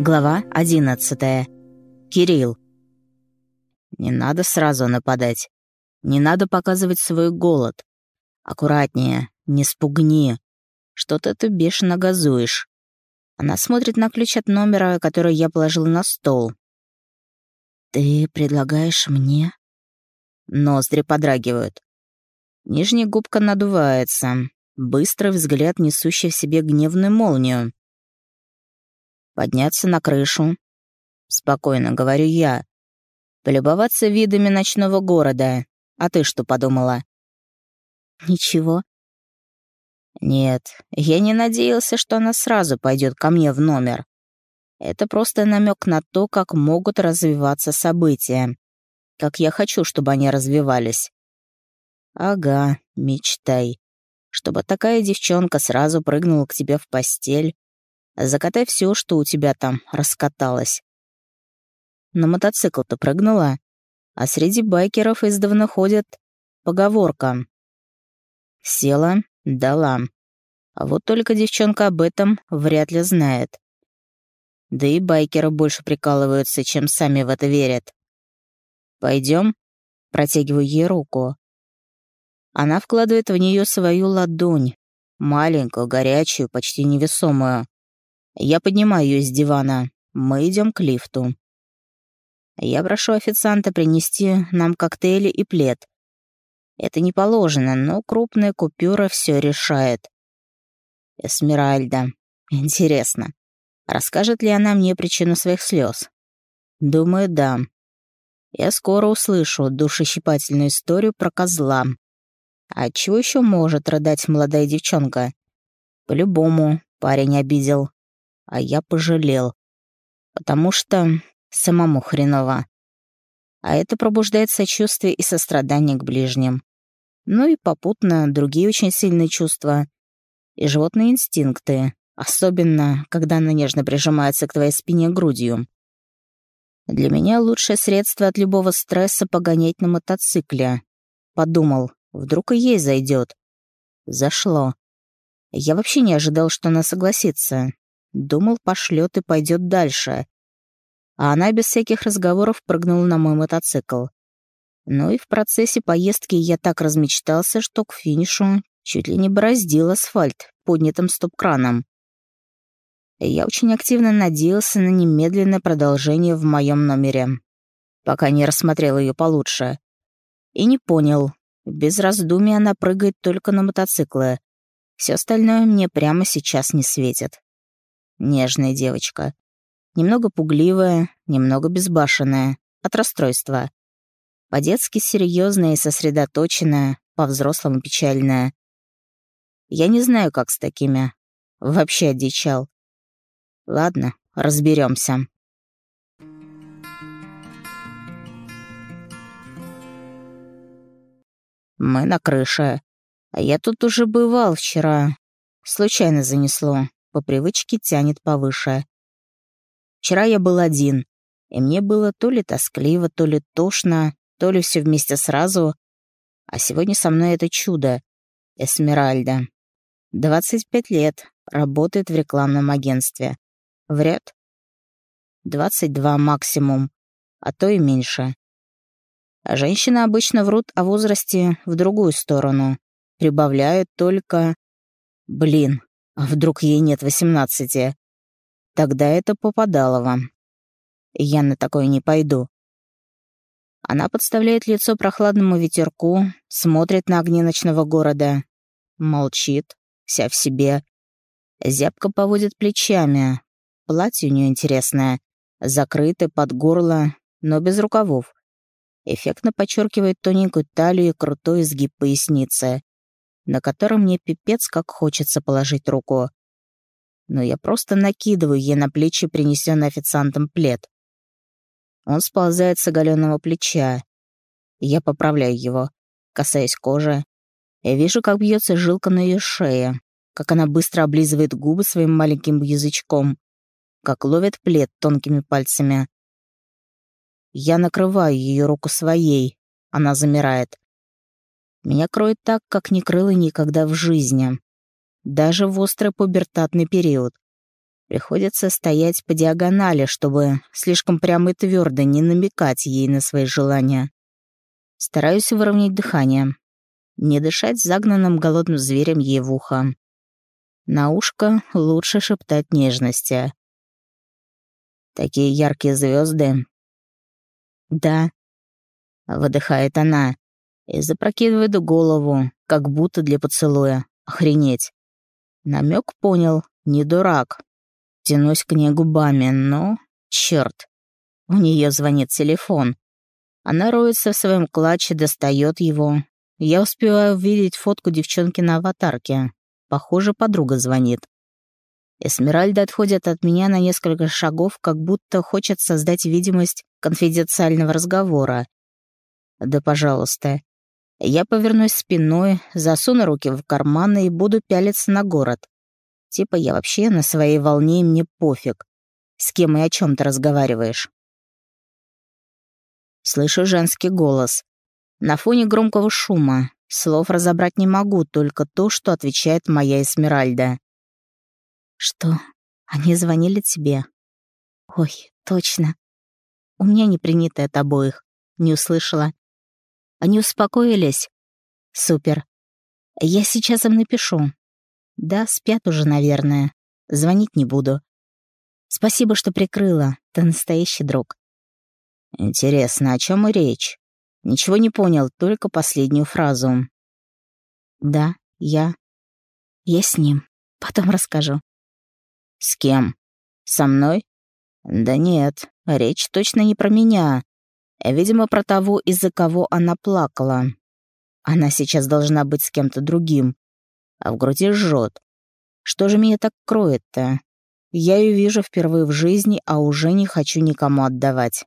Глава 11. Кирилл. Не надо сразу нападать. Не надо показывать свой голод. Аккуратнее, не спугни. Что-то ты бешено газуешь. Она смотрит на ключ от номера, который я положил на стол. Ты предлагаешь мне? Ноздри подрагивают. Нижняя губка надувается. Быстрый взгляд, несущий в себе гневную молнию подняться на крышу. Спокойно, говорю я. Полюбоваться видами ночного города. А ты что подумала? Ничего. Нет, я не надеялся, что она сразу пойдет ко мне в номер. Это просто намек на то, как могут развиваться события. Как я хочу, чтобы они развивались. Ага, мечтай. Чтобы такая девчонка сразу прыгнула к тебе в постель, Закатай все, что у тебя там раскаталось. На мотоцикл-то прыгнула, а среди байкеров издавна ходят поговорка. Села, дала. А вот только девчонка об этом вряд ли знает. Да и байкеры больше прикалываются, чем сами в это верят. Пойдем, протягиваю ей руку. Она вкладывает в нее свою ладонь, маленькую, горячую, почти невесомую. Я поднимаю ее с дивана. Мы идем к лифту. Я прошу официанта принести нам коктейли и плед. Это не положено, но крупная купюра все решает. Эсмеральда. Интересно, расскажет ли она мне причину своих слез? Думаю, да. Я скоро услышу душещипательную историю про козла. А чего еще может рыдать молодая девчонка? По-любому парень обидел а я пожалел. Потому что самому хреново. А это пробуждает сочувствие и сострадание к ближним. Ну и попутно другие очень сильные чувства. И животные инстинкты, особенно когда она нежно прижимается к твоей спине грудью. Для меня лучшее средство от любого стресса погонять на мотоцикле. Подумал, вдруг и ей зайдет. Зашло. Я вообще не ожидал, что она согласится. Думал, пошлет и пойдет дальше. А она без всяких разговоров прыгнула на мой мотоцикл. Ну и в процессе поездки я так размечтался, что к финишу чуть ли не бороздил асфальт поднятым стоп-краном. Я очень активно надеялся на немедленное продолжение в моем номере, пока не рассмотрел ее получше. И не понял, без раздумий она прыгает только на мотоциклы. Все остальное мне прямо сейчас не светит. Нежная девочка. Немного пугливая, немного безбашенная. От расстройства. По-детски серьезная и сосредоточенная, по-взрослому печальная. Я не знаю, как с такими. Вообще одичал. Ладно, разберемся. Мы на крыше. А я тут уже бывал вчера. Случайно занесло по привычке тянет повыше. Вчера я был один, и мне было то ли тоскливо, то ли тошно, то ли все вместе сразу. А сегодня со мной это чудо. Эсмеральда. 25 лет, работает в рекламном агентстве. Вряд. 22 максимум, а то и меньше. А женщины обычно врут о возрасте в другую сторону. Прибавляют только... Блин, а вдруг ей нет восемнадцати? Тогда это Попадалова. Я на такое не пойду. Она подставляет лицо прохладному ветерку, смотрит на огни ночного города. Молчит, вся в себе. Зябко поводит плечами. Платье у нее интересное. Закрытое под горло, но без рукавов. Эффектно подчеркивает тоненькую талию и крутой изгиб поясницы на котором мне пипец как хочется положить руку. Но я просто накидываю ей на плечи принесенный официантом плед. Он сползает с оголенного плеча. Я поправляю его, касаясь кожи. Я вижу, как бьется жилка на ее шее, как она быстро облизывает губы своим маленьким язычком, как ловит плед тонкими пальцами. Я накрываю ее руку своей. Она замирает. Меня кроет так, как не крыло никогда в жизни. Даже в острый пубертатный период. Приходится стоять по диагонали, чтобы слишком прямо и твердо не намекать ей на свои желания. Стараюсь выровнять дыхание. Не дышать загнанным голодным зверем ей в ухо. На ушко лучше шептать нежности. Такие яркие звезды. Да. Выдыхает она и запрокидывает голову, как будто для поцелуя. Охренеть. Намек понял, не дурак. Тянусь к ней губами, но... Черт. У нее звонит телефон. Она роется в своем клатче, достает его. Я успеваю увидеть фотку девчонки на аватарке. Похоже, подруга звонит. Эсмеральда отходит от меня на несколько шагов, как будто хочет создать видимость конфиденциального разговора. Да, пожалуйста. Я повернусь спиной, засуну руки в карманы и буду пялиться на город. Типа я вообще на своей волне, и мне пофиг. С кем и о чем ты разговариваешь? Слышу женский голос. На фоне громкого шума. Слов разобрать не могу, только то, что отвечает моя Эсмеральда. Что? Они звонили тебе? Ой, точно. У меня не принято от обоих. Не услышала. Они успокоились? Супер. Я сейчас им напишу. Да, спят уже, наверное. Звонить не буду. Спасибо, что прикрыла. Ты настоящий друг. Интересно, о чем и речь? Ничего не понял, только последнюю фразу. Да, я... Я с ним. Потом расскажу. С кем? Со мной? Да нет, речь точно не про меня. Видимо, про того, из-за кого она плакала. Она сейчас должна быть с кем-то другим а в груди жжет. Что же меня так кроет-то? Я ее вижу впервые в жизни, а уже не хочу никому отдавать.